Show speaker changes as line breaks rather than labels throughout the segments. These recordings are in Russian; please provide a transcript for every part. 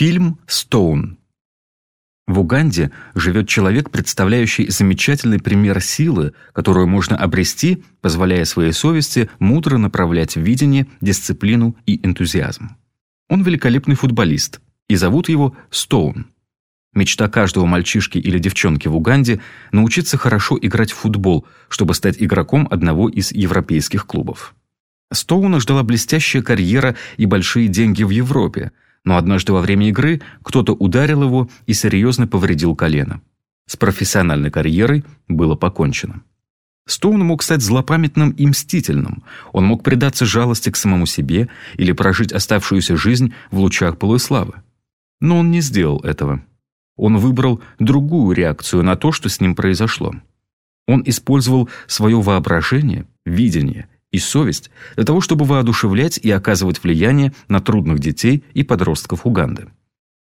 Фильм «Стоун». В Уганде живет человек, представляющий замечательный пример силы, которую можно обрести, позволяя своей совести мудро направлять видение, дисциплину и энтузиазм. Он великолепный футболист, и зовут его Стоун. Мечта каждого мальчишки или девчонки в Уганде – научиться хорошо играть в футбол, чтобы стать игроком одного из европейских клубов. Стоуна ждала блестящая карьера и большие деньги в Европе – но однажды во время игры кто-то ударил его и серьезно повредил колено. С профессиональной карьерой было покончено. Стоун мог стать злопамятным и мстительным. Он мог предаться жалости к самому себе или прожить оставшуюся жизнь в лучах былой славы. Но он не сделал этого. Он выбрал другую реакцию на то, что с ним произошло. Он использовал свое воображение, видение и совесть для того, чтобы воодушевлять и оказывать влияние на трудных детей и подростков Уганды.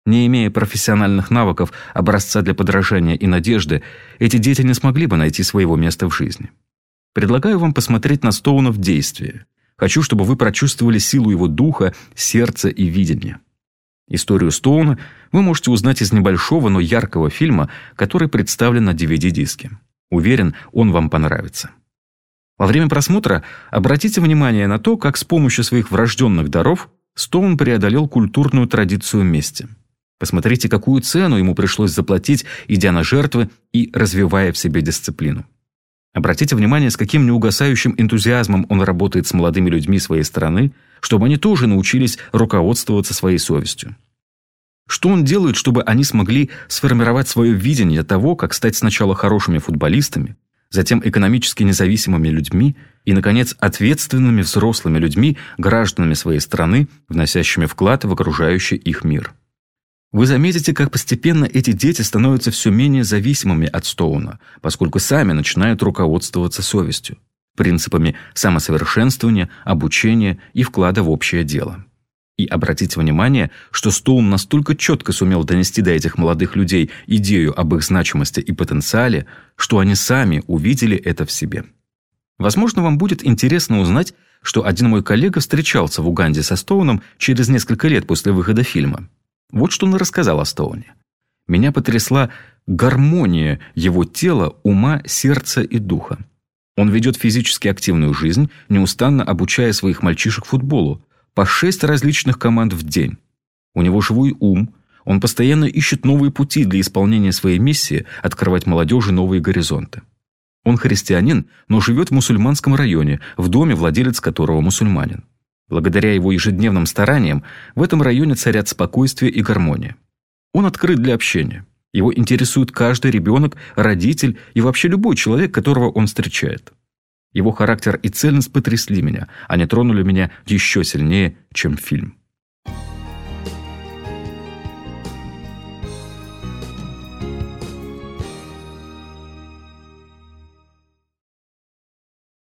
Не имея профессиональных навыков, образца для подражания и надежды, эти дети не смогли бы найти своего места в жизни. Предлагаю вам посмотреть на Стоуна в действии. Хочу, чтобы вы прочувствовали силу его духа, сердца и видения. Историю Стоуна вы можете узнать из небольшого, но яркого фильма, который представлен на DVD-диске. Уверен, он вам понравится. Во время просмотра обратите внимание на то, как с помощью своих врожденных даров Стоун преодолел культурную традицию мести. Посмотрите, какую цену ему пришлось заплатить, идя на жертвы и развивая в себе дисциплину. Обратите внимание, с каким неугасающим энтузиазмом он работает с молодыми людьми своей страны, чтобы они тоже научились руководствоваться своей совестью. Что он делает, чтобы они смогли сформировать свое видение того, как стать сначала хорошими футболистами, затем экономически независимыми людьми и, наконец, ответственными взрослыми людьми, гражданами своей страны, вносящими вклад в окружающий их мир. Вы заметите, как постепенно эти дети становятся все менее зависимыми от Стоуна, поскольку сами начинают руководствоваться совестью, принципами самосовершенствования, обучения и вклада в общее дело. И обратите внимание, что Стоун настолько четко сумел донести до этих молодых людей идею об их значимости и потенциале, что они сами увидели это в себе. Возможно, вам будет интересно узнать, что один мой коллега встречался в Уганде со Стоуном через несколько лет после выхода фильма. Вот что он рассказал о Стоуне. Меня потрясла гармония его тела, ума, сердца и духа. Он ведет физически активную жизнь, неустанно обучая своих мальчишек футболу, по шесть различных команд в день. У него живой ум, он постоянно ищет новые пути для исполнения своей миссии открывать молодежи новые горизонты. Он христианин, но живет в мусульманском районе, в доме, владелец которого мусульманин. Благодаря его ежедневным стараниям в этом районе царят спокойствие и гармония. Он открыт для общения. Его интересует каждый ребенок, родитель и вообще любой человек, которого он встречает. Его характер и цельность потрясли меня, они тронули меня еще сильнее, чем фильм.